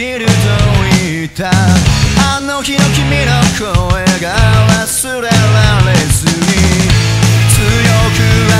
ると言った。あの日の君の声が忘れられずに強く